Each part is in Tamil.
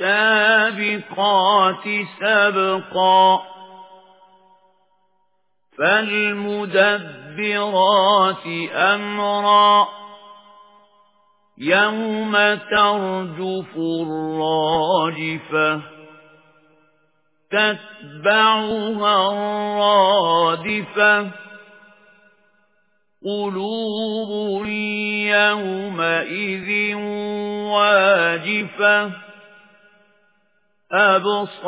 فالسابقات سبقا فالمدبرات أمرا يوم ترجف الراجفة تتبعها الرادفة قلوب يومئذ واجفة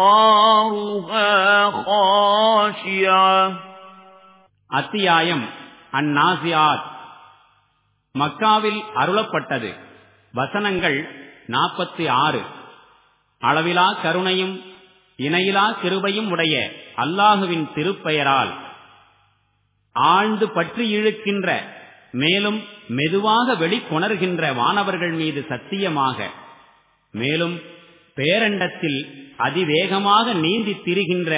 أبصارها خاشعة அத்தியாயம் அந்நாசியாத் மக்காவில் அருளப்பட்டது வசனங்கள் நாற்பத்தி ஆறு அளவிலா கருணையும் இணையிலா கிருபையும் உடைய அல்லாஹுவின் திருப்பெயரால் ஆழ்ந்து பற்றி இழுக்கின்ற மேலும் மெதுவாக வெளிக்கொணர்கின்ற வானவர்கள் மீது சத்தியமாக மேலும் பேரண்டத்தில் அதிவேகமாக நீந்தி திரிகின்ற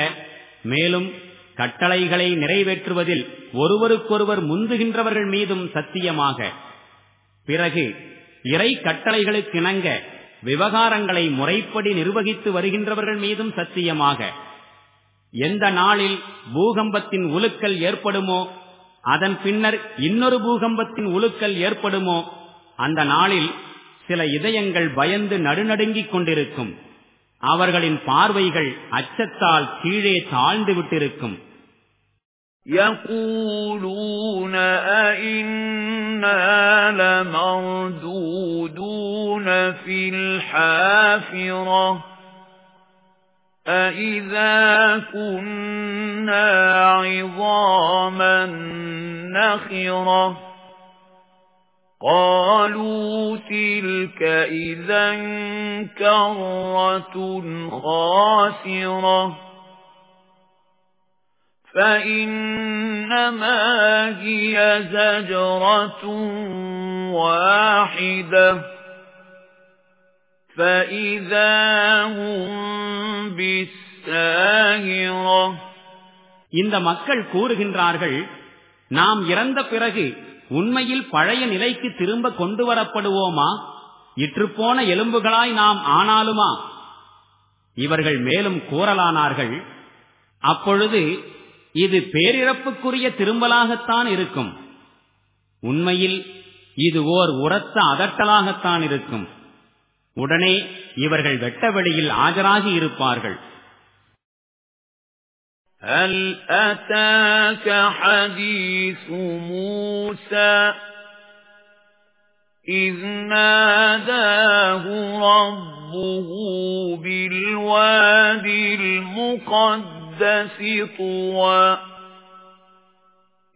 மேலும் கட்டளைகளை நிறைவேற்றுவதில் ஒருவருக்கொருவர் முந்துகின்றவர்கள் மீதும் சத்தியமாக பிறகு இறை கட்டளைகளுக்கிணங்க விவகாரங்களை முறைப்படி நிர்வகித்து வருகின்றவர்கள் மீதும் சத்தியமாக எந்த நாளில் பூகம்பத்தின் உலுக்கல் ஏற்படுமோ அதன் பின்னர் இன்னொரு பூகம்பத்தின் உலுக்கல் ஏற்படுமோ அந்த நாளில் சில இதயங்கள் பயந்து நடுநடுங்கிக் கொண்டிருக்கும் அவர்களின் பார்வைகள் அச்சத்தால் கீழே தாழ்ந்து விட்டிருக்கும் يقولون أئنا لمردودون في الحافرة أَإِذَا كُنَّا عِظَامًا نَخِرَةً قَالُوا تِلْكَ إِذًا كَرَّةٌ خَاسِرَةٌ فَإِنَّمَا هِيَ زَجْرَةٌ وَاحِدَةٌ فَإِذَا هُمْ بِالسَّاهِرَةِ இந்த மக்கள் கூறுகின்றார்கள் நாம் இறந்த பிறகு உண்மையில் பழைய நிலைக்கு திரும்ப கொண்டு வரப்படுவோமா இற்றுப்போன எலும்புகளாய் நாம் ஆனாலுமா இவர்கள் மேலும் கூறலானார்கள் அப்பொழுது இது பேரிழப்புக்குரிய திரும்பலாகத்தான் இருக்கும் உண்மையில் இது ஓர் உரத்த அதட்டலாகத்தான் இருக்கும் உடனே இவர்கள் வெட்ட வெளியில் ஆஜராகி இருப்பார்கள் هل أتاك حديث موسى إذ ناداه ربه بالواد المقدس طوى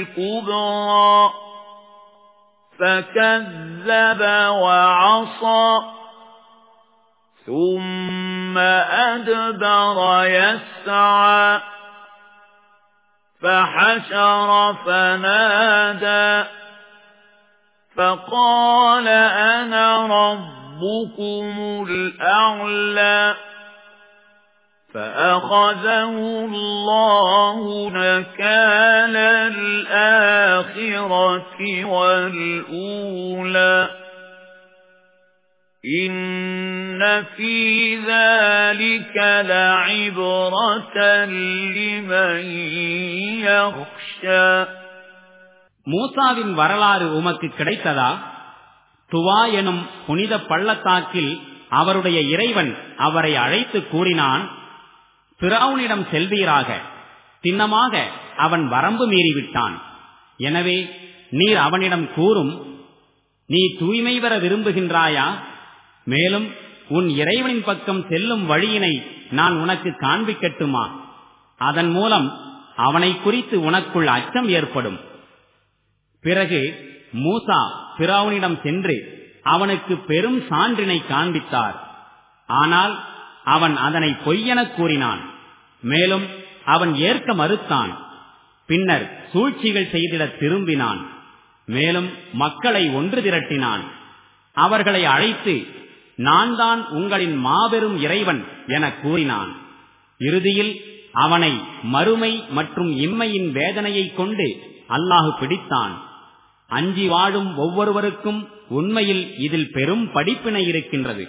الكبرى. فكذب وعصى ثم أدبر يسعى. فحشر فنادى فقال أنا ربكم الأعلى. فأخذه الله نكال الآخرة والأولى إِنَّ فِي ذَلِكَ لَعِبْرَةً لِمَن يَخْشَى மூசாவின் வரலாறு உமக்கு கிடைத்ததா துவா எனும் புனித பள்ளத்தாக்கில் அவருடைய இறைவன் அவரை அழைத்து கூறினான் பிராவுனிடம் செல்வீராக. சின்னமாக அவன் வரம்பு மீறிவிட்டான். எனவே நீர் அவனிடம் கூறும் நீ தூய்மை பெற விரும்புகின்றாயா? மேலும் உன் இறைவனின் பக்கம் செல்லும் வழியினை நான் உனக்கு காண்பிக்கட்டுமா? அதன் மூலம் அவனை குறித்து உனக்குள் அச்சம் ஏற்படும். பிறகு மூசா பிராவுனிடம் சென்று அவனுக்கு பெரும் சான்றினை காண்பித்தார். ஆனால் அவன் அதனை பொய்யெனக் கூறினான். மேலும் அவன் ஏற்க மறுத்தான். பின்னர் சூழ்ச்சிகள் செய்திட திரும்பினான். மேலும் மக்களை ஒன்று திரட்டினான். அவர்களை அழைத்து நான் தான் உங்களின் மாபெரும் இறைவன் என கூறினான். இறுதியில் அவனை மறுமை மற்றும் இம்மையின் வேதனையை கொண்டு அல்லாஹு பிடித்தான். அஞ்சி வாழும் ஒவ்வொருவருக்கும் உண்மையில் இதில் பெரும் படிப்பினை இருக்கின்றது.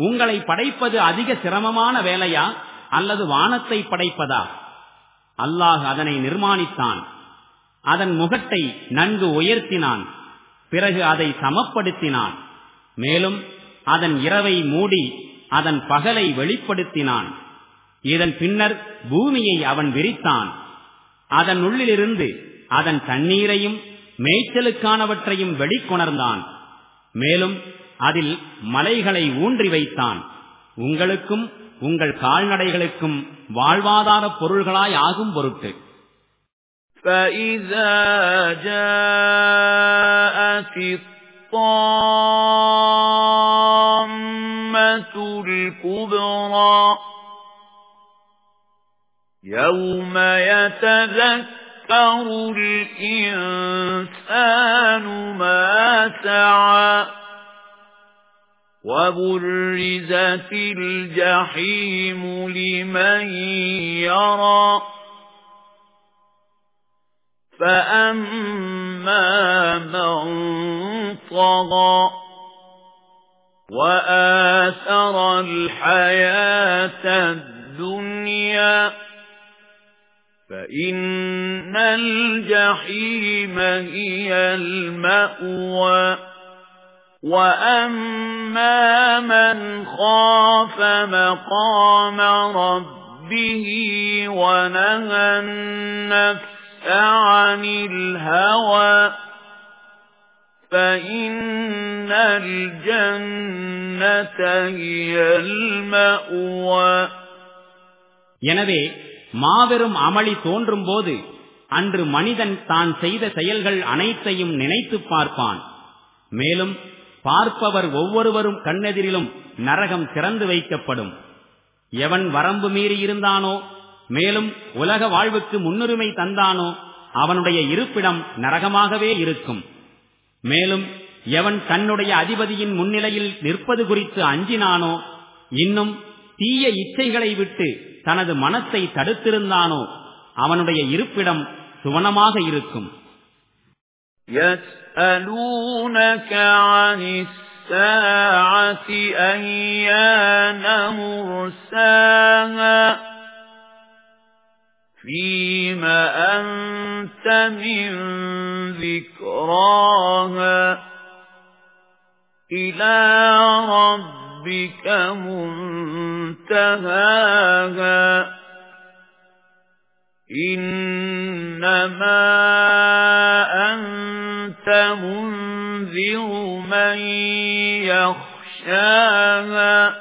உங்களை படைப்பது அதிக சிரமமான வேலையா? அல்லது வானத்தை படைப்பதா? அல்லாஹ் அதனை நிர்மாணித்தான். அதன் முகத்தை நன்கு உயர்த்தினான். பிறகு அதை சமப்படுத்தினான். மேலும் அதன் இரவை மூடி அதன் பகலை வெளிப்படுத்தினான். இதன் பின்னர் பூமியை அவன் விரித்தான். அதன் உள்ளிலிருந்து அதன் தண்ணீரையும் மேய்ச்சலுக்கானவற்றையும் வெளிக்கொணர்ந்தான். மேலும் அதில் மலைகளை ஊன்றி வைத்தான். உங்களுக்கும் உங்கள் கால்நடைகளுக்கும் வாழ்வாதார பொருள்களாய் ஆகும் பொருட்டு. فَإِذَا جَاءَتِ الطَّامَّةُ الْكُبْرَى يَوْمَ يَتَذَكَّرُ الْإِنسَانُ مَا سَعَى وَبُرِّزَتِ الْجَحِيمُ لِمَن يَرَى فَأَمَّا مَن طَغَى وَآثَرَ الْحَيَاةَ الدُّنْيَا فَإِنَّ الْجَحِيمَ هِيَ الْمَأْوَى وَأَمَّا مَنْ خَافَ مَقَامَ رَبِّهِ وَنَهَى النَّفْسَ عَنِ الْهَوَى فَإِنَّ الْجَنَّةَ هِيَ الْمَأْوَى எனவே மாபெரும் அமளி தோன்றும் போது அன்று மனிதன் தான் செய்த செயல்கள் அனைத்தையும் நினைத்து பார்ப்பான் மேலும் பார்ப்பவர் ஒவ்வொருவரும் கண்ணெதிரிலும் நரகம் திறந்து வைக்கப்படும். எவன் வரம்பு மீறி இருந்தானோ மேலும் உலக வாழ்வுக்கு முன்னுரிமை தந்தானோ அவனுடைய இருப்பிடம் நரகமாகவே இருக்கும். மேலும் எவன் தன்னுடைய அதிபதியின் முன்னிலையில் நிற்பது குறித்து அஞ்சினானோ இன்னும் தீய இச்சைகளை விட்டு தனது மனத்தை தடுத்திருந்தானோ அவனுடைய இருப்பிடம் சுவனமாக இருக்கும். يَسْأَلُونَكَ عَنِ السَّاعَةِ أَيَّانَ مُرْسَاهَا فِيمَ أَنْتَ مِنْ ذِكْرَاهَا إِلَى رَبِّكَ مُنْتَهَاهَا إِنَّمَا أَنْتَ مُنْذِرُ مَنْ يَخْشَاهَا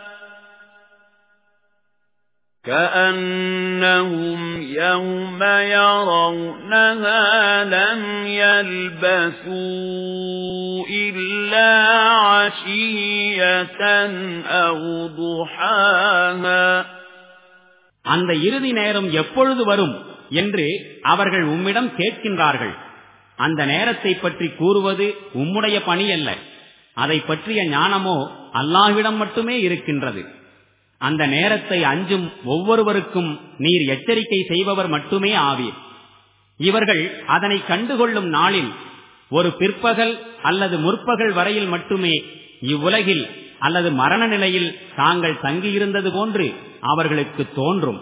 كأنهم يوم يرونها لم يلبثوا إلا عشية أو ضحاها அந்த இறுதி நேரம் எப்பொழுது வரும் என்று அவர்கள் உம்மிடம் கேட்கின்றார்கள் அந்த நேரத்தை பற்றி கூறுவது உம்முடைய பணி அல்ல. அதை பற்றிய ஞானமோ அல்லாஹ்விடம் மட்டுமே இருக்கின்றது. அந்த நேரத்தை அஞ்சும் ஒவ்வொருவருக்கும் நீர் எச்சரிக்கை செய்பவர் மட்டுமே ஆவீர். இவர்கள் அதனை கண்டுகொள்ளும் நாளில் ஒரு பிற்பகல் அல்லது முற்பகல் வரையில் மட்டுமே இவ்வுலகில் அல்லது மரண நிலையில் தாங்கள் தங்கியிருந்தது போன்று அவர்களுக்கு தோன்றும்.